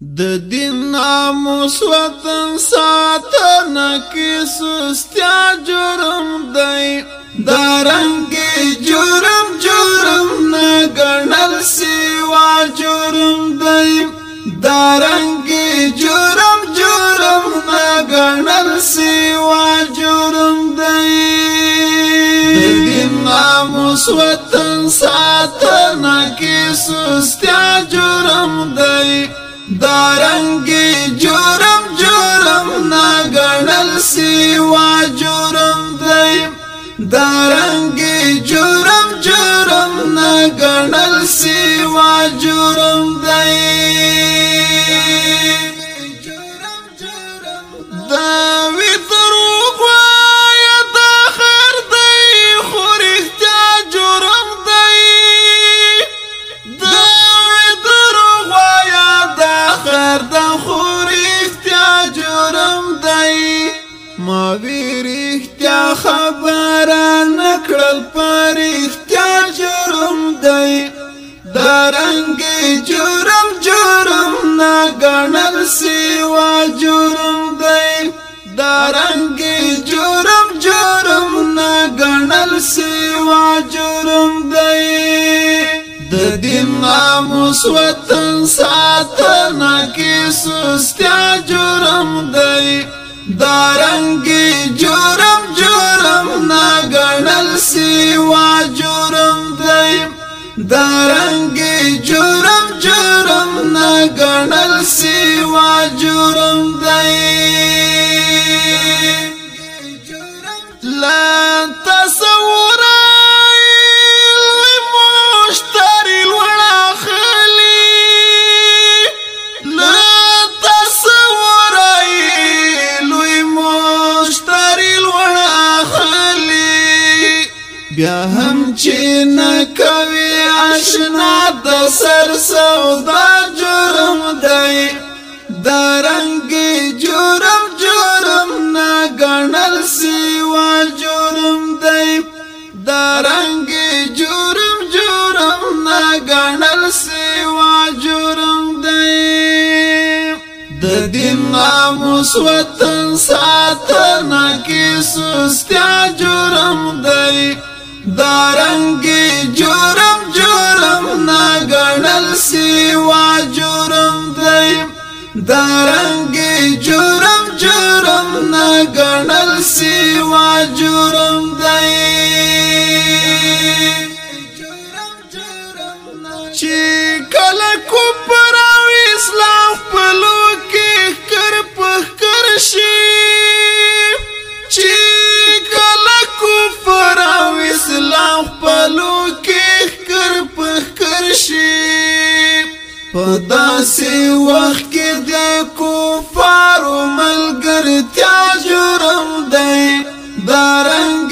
د دین ناموس وطن ساتنه کې سستیا جرم دی دارنګي جرم جرم نه ګڼل سیوا جرم دی دارنګي جرم جرم نه ګڼل سیوا جرم دی د دین ناموس وطن ساتنه کې سستیا دارنګي جرم جرم نه ګڼل سیوا جرم دی دارنګي جرم جرم نه ګڼل سیوا جرم دی ما ویری اختیا خبر نه کړل پر اختیا جرم دی درنګ جرم جرم نه ګڼل سیوا جرم دی درنګ جرم جرم نه ګڼل سیوا جرم دی د دین ناموس وطن ساتنه کې سستیا دارنګ جرم جرم نه ګڼل سیوا جرم دی لا بیا هم چې نه کوي آشنا د سر سودا جرم دی درنګ جرم جرم نه ګڼل سیوا جرم دی درنګ جرم جرم نه ګڼل سیوا جرم دی د دین ناموس وطن ساتنه کې سستیا جرم دی دارنګي جرم جرم نا غنل سی وا جرم دی دارنګي جرم جرم نا غنل سی وا جرم دی چې کله کو خپلو کې کر پخکر شي په داسې وخت کې د کوفارو ملګرتیا جرم دی دارنګ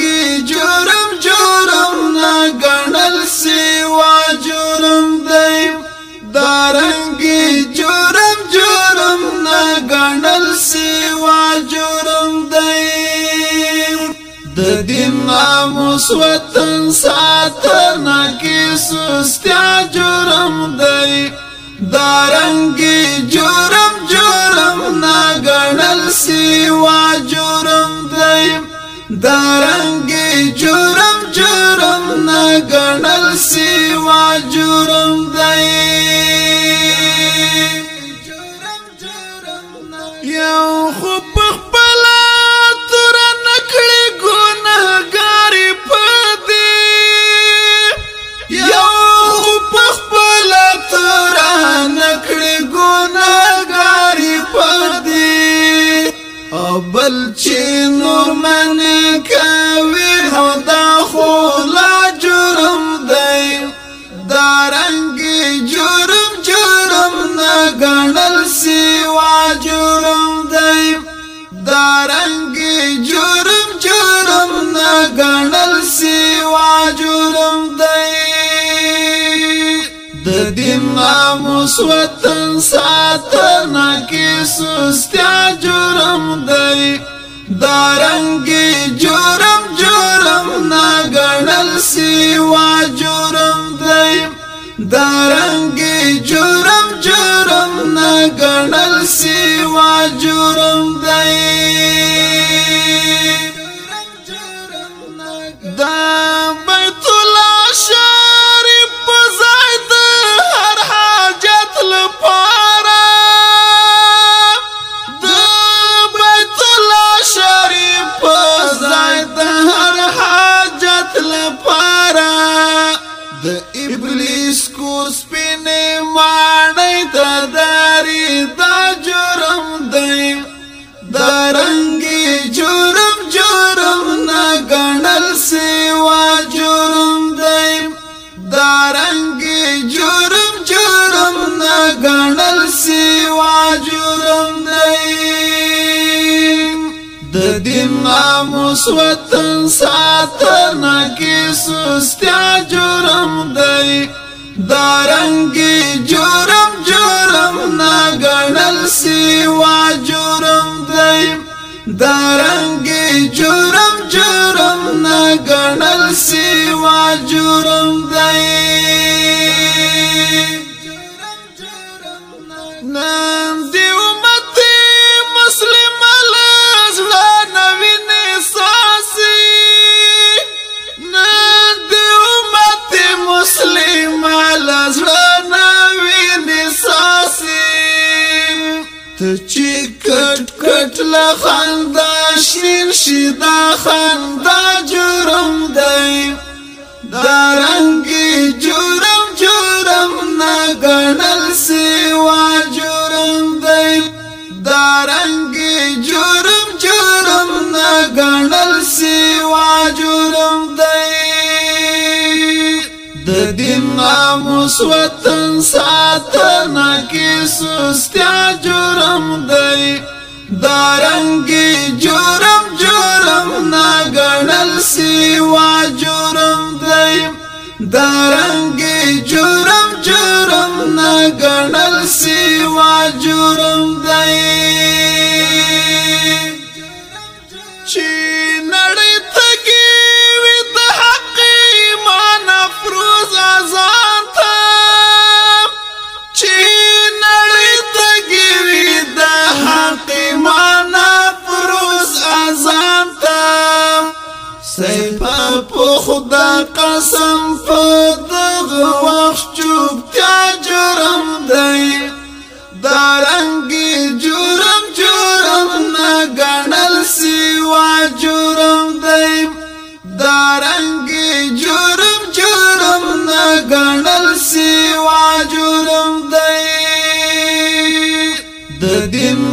اوس وطن ساتنه کې سستیا جرم دی دارنګي جرم جرم نه ګڼل سیوا جرم دی دارنګي جرم جرم نه ګڼل سیوا جرم دی ناموس وطن ساتنه کې سستیا جرم دی دارنګي جرم جرم نه ګڼل سیوا جرم دی دارنګي جرم جرم نه ګڼل سیوا جرم دی دا بیت الله زما مسوتن ساتنه کې سستیا جرم دی دارنګي جرم جرم نه غنل سی واج چې کټ کټ لا خندا شین شي دا خندا جرم دی دا رنگ جرم جرم نه ګڼل سیوا جرم دی دا رنگ جرم جرم نه ګڼل سیوا جرم دی د دین ناموس وطن ساتنه کې سستیا جرم دی دارنګي جرم جرم نا غنل سی وا جرم دی دارنګي جرم جرم نا غنل سی وا جرم دی چی سیفا په خدا قسم په دغه وخت چوپ تیا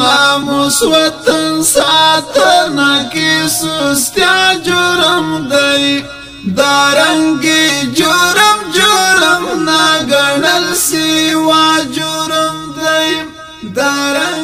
زما مسوتن ساتنه کې سستیا جرم دی دارنګي جرم جرم نه ګڼل سی وا جرم دی دارنګ